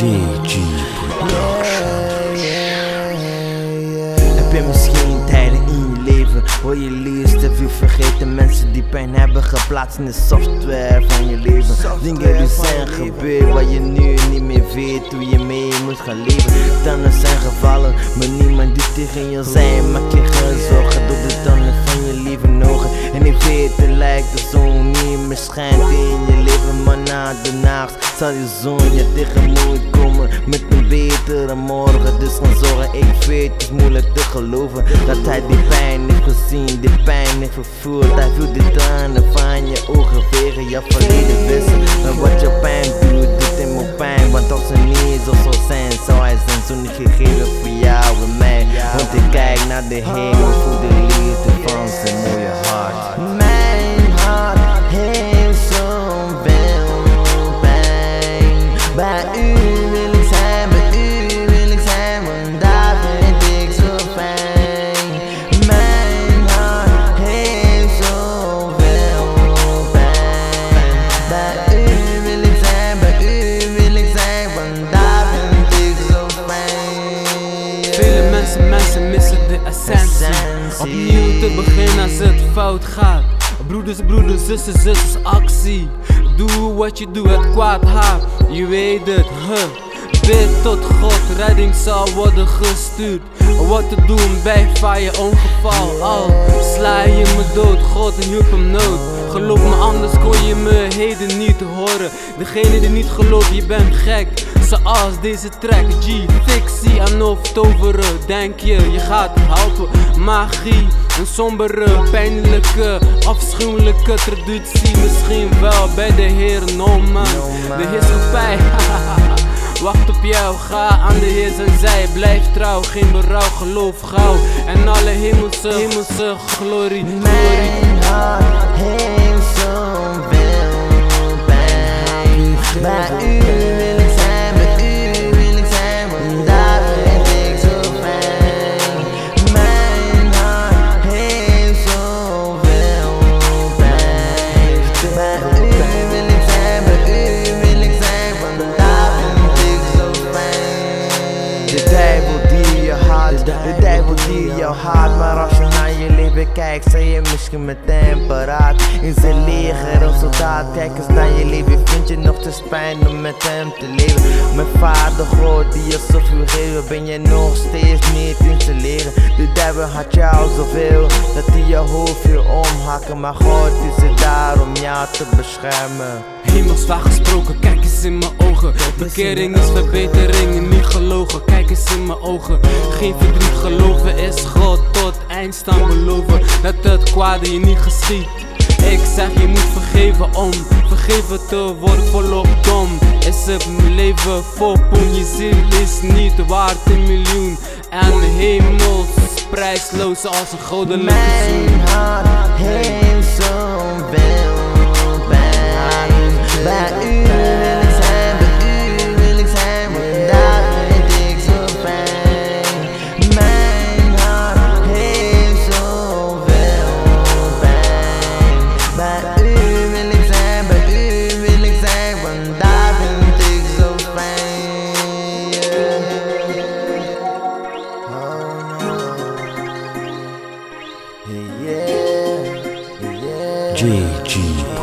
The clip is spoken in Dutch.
JG Heb je misschien tijden in je leven waar je liefst veel vergeten? Mensen die pijn hebben geplaatst in de software van je leven. Dingen die zijn gebeurd waar je nu niet meer weet hoe je mee moet gaan leven. Tannen zijn gevallen, maar niemand die tegen je zijn. Maak je En ik weet, het lijkt de zon niet meer schijnt in je leven, maar na de nacht zal je zon je tegemoet komen met een betere morgen. Dus gaan zorgen, ik weet, het is moeilijk te geloven dat hij die pijn heeft gezien, die pijn heeft gevoeld. Hij voelt de tranen van je ogen wegen je verleden wissen. En wat je pijn doet, doet hem ook pijn, want als ze niet zo zou zijn, zou hij zijn zo niet gegeven voor jou en mij. Want ik kijk naar de hemel, voel de liefde van zijn mooie. Opnieuw te beginnen als het fout gaat. Broeders, broeders, zussen, zusters, actie. Doe wat je doet, het kwaad haat. Je weet het, huh. Bid tot God, redding zal worden gestuurd. Wat te doen bij fire ongeval. Al sla je me dood, God hielp hem nood. Geloof me, anders kon je me heden niet horen. Degene die niet gelooft, je bent gek. Zoals deze track, G, fictie aan of toveren. Denk je, je gaat helpen. Magie, een sombere, pijnlijke, afschuwelijke traditie. Misschien wel bij de Heer, no man. De heerschappij, Wacht op jou, ga aan de Heer zijn zij. Blijf trouw, geen berouw, geloof gauw. En alle hemelse, hemelse glorie, glorie. Mijn hart de duivel die jou haat, maar als je naar je leven kijkt, zijn je misschien meteen paraat. In zijn leger een soldaat, kijk eens naar je leven, vind je nog te pijn om met hem te leven. Mijn vader God die je zoveel geven, ben je nog steeds niet in te leren. De duivel had jou zoveel, dat hij je hoofd wil omhakken, maar God is er daar te beschermen. Hemelsvaag gesproken, kijk eens in mijn ogen. Bekering is verbetering, niet gelogen. Kijk eens in mijn ogen. Geen verdriet geloven is God tot eindstand beloven. Dat het kwade je niet geschiet. Ik zeg je moet vergeven om vergeven te worden volop dom. Is het leven voor poen, je ziel is niet waard een miljoen. En de hemel is prijsloos als een goddelijke zoen. Mijn hart heeft zoveel want daar vind ik zo fijn. Mijn hart heeft zoveel pijn. Bij u wil ik zijn, bij u wil ik zijn, want daar vind ik zo fijn. Oh no. Yeah, yeah. JG Production.